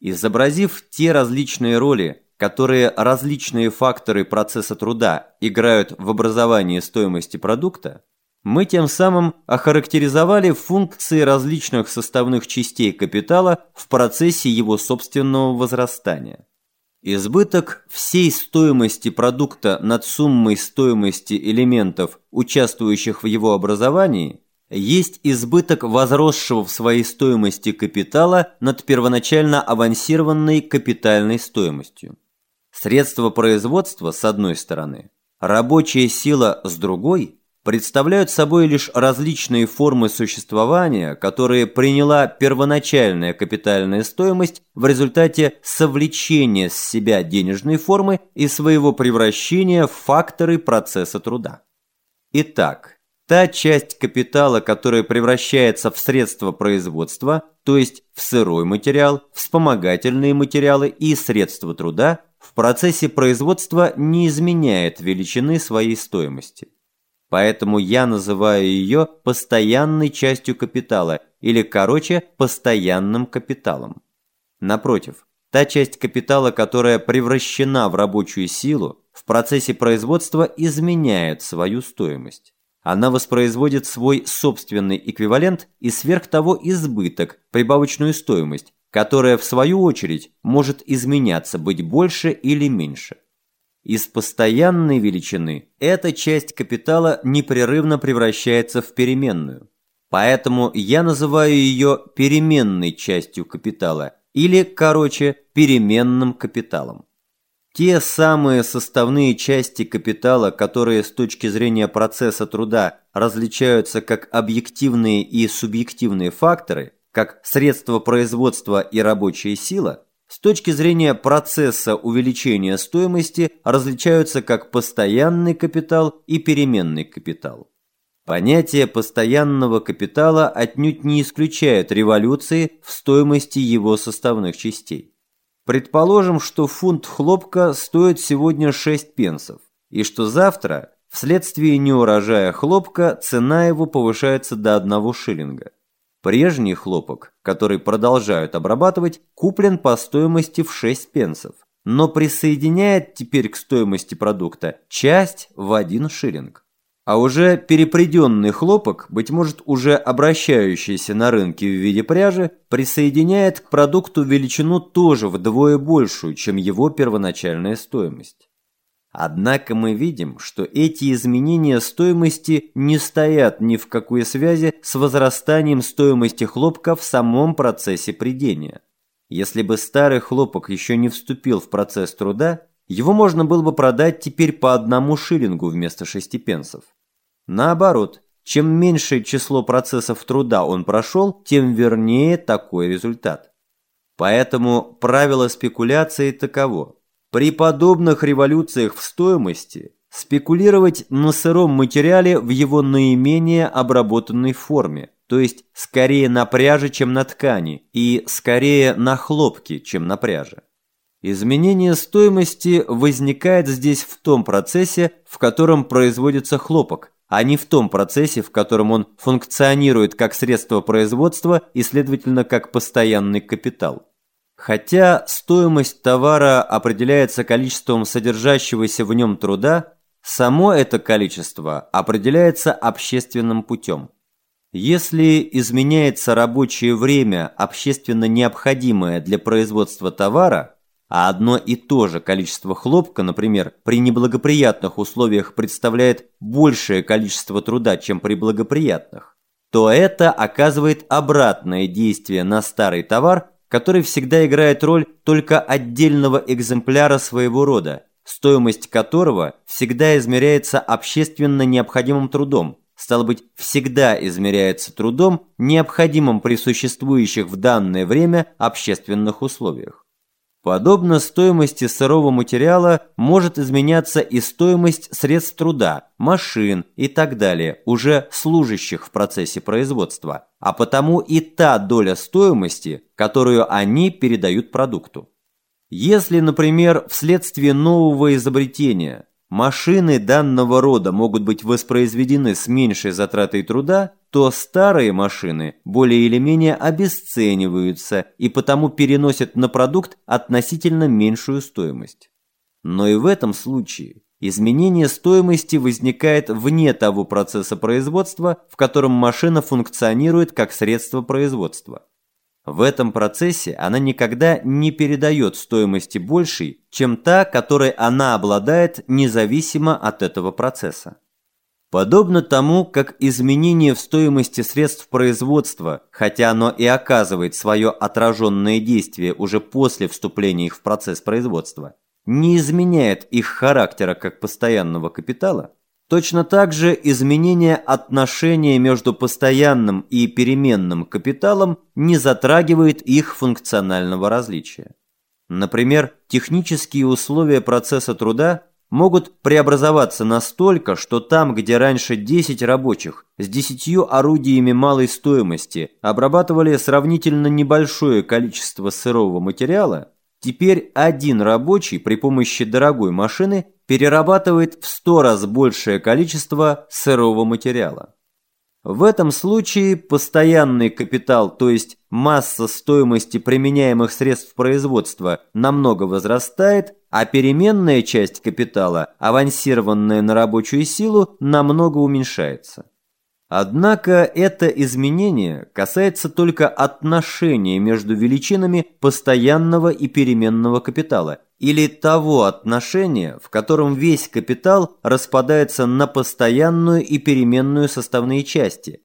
Изобразив те различные роли, которые различные факторы процесса труда играют в образовании стоимости продукта, мы тем самым охарактеризовали функции различных составных частей капитала в процессе его собственного возрастания. Избыток всей стоимости продукта над суммой стоимости элементов, участвующих в его образовании, есть избыток возросшего в своей стоимости капитала над первоначально авансированной капитальной стоимостью. Средства производства с одной стороны, рабочая сила с другой – представляют собой лишь различные формы существования, которые приняла первоначальная капитальная стоимость в результате совлечения с себя денежной формы и своего превращения в факторы процесса труда. Итак, та часть капитала, которая превращается в средства производства, то есть в сырой материал, вспомогательные материалы и средства труда, в процессе производства не изменяет величины своей стоимости. Поэтому я называю ее постоянной частью капитала, или, короче, постоянным капиталом. Напротив, та часть капитала, которая превращена в рабочую силу, в процессе производства изменяет свою стоимость. Она воспроизводит свой собственный эквивалент и сверх того избыток, прибавочную стоимость, которая в свою очередь может изменяться, быть больше или меньше. Из постоянной величины эта часть капитала непрерывно превращается в переменную. Поэтому я называю ее переменной частью капитала или, короче, переменным капиталом. Те самые составные части капитала, которые с точки зрения процесса труда различаются как объективные и субъективные факторы, как средства производства и рабочая сила – с точки зрения процесса увеличения стоимости различаются как постоянный капитал и переменный капитал. Понятие постоянного капитала отнюдь не исключает революции в стоимости его составных частей. Предположим, что фунт хлопка стоит сегодня 6 пенсов, и что завтра, вследствие неурожая хлопка, цена его повышается до 1 шиллинга. Прежний хлопок, который продолжают обрабатывать, куплен по стоимости в 6 пенсов, но присоединяет теперь к стоимости продукта часть в 1 шиллинг. А уже перепреденный хлопок, быть может уже обращающийся на рынке в виде пряжи, присоединяет к продукту величину тоже вдвое большую, чем его первоначальная стоимость. Однако мы видим, что эти изменения стоимости не стоят ни в какой связи с возрастанием стоимости хлопка в самом процессе придения. Если бы старый хлопок еще не вступил в процесс труда, его можно было бы продать теперь по одному шиллингу вместо шести пенсов. Наоборот, чем меньшее число процессов труда он прошел, тем вернее такой результат. Поэтому правило спекуляции таково. При подобных революциях в стоимости спекулировать на сыром материале в его наименее обработанной форме, то есть скорее на пряже, чем на ткани, и скорее на хлопке, чем на пряже. Изменение стоимости возникает здесь в том процессе, в котором производится хлопок, а не в том процессе, в котором он функционирует как средство производства и, следовательно, как постоянный капитал. Хотя стоимость товара определяется количеством содержащегося в нем труда, само это количество определяется общественным путем. Если изменяется рабочее время, общественно необходимое для производства товара, а одно и то же количество хлопка, например, при неблагоприятных условиях представляет большее количество труда, чем при благоприятных, то это оказывает обратное действие на старый товар который всегда играет роль только отдельного экземпляра своего рода, стоимость которого всегда измеряется общественно необходимым трудом, стало быть, всегда измеряется трудом, необходимым при существующих в данное время общественных условиях. Подобно стоимости сырого материала может изменяться и стоимость средств труда, машин и так далее, уже служащих в процессе производства, а потому и та доля стоимости, которую они передают продукту. Если, например, вследствие нового изобретения машины данного рода могут быть воспроизведены с меньшей затратой труда, то старые машины более или менее обесцениваются и потому переносят на продукт относительно меньшую стоимость. Но и в этом случае изменение стоимости возникает вне того процесса производства, в котором машина функционирует как средство производства. В этом процессе она никогда не передает стоимости большей, чем та, которой она обладает независимо от этого процесса. Подобно тому, как изменение в стоимости средств производства, хотя оно и оказывает свое отраженное действие уже после вступления их в процесс производства, не изменяет их характера как постоянного капитала, точно так же изменение отношения между постоянным и переменным капиталом не затрагивает их функционального различия. Например, технические условия процесса труда могут преобразоваться настолько, что там, где раньше 10 рабочих с 10 орудиями малой стоимости обрабатывали сравнительно небольшое количество сырого материала, теперь один рабочий при помощи дорогой машины перерабатывает в 100 раз большее количество сырого материала. В этом случае постоянный капитал, то есть масса стоимости применяемых средств производства, намного возрастает, а переменная часть капитала, авансированная на рабочую силу, намного уменьшается. Однако это изменение касается только отношения между величинами постоянного и переменного капитала, или того отношения, в котором весь капитал распадается на постоянную и переменную составные части,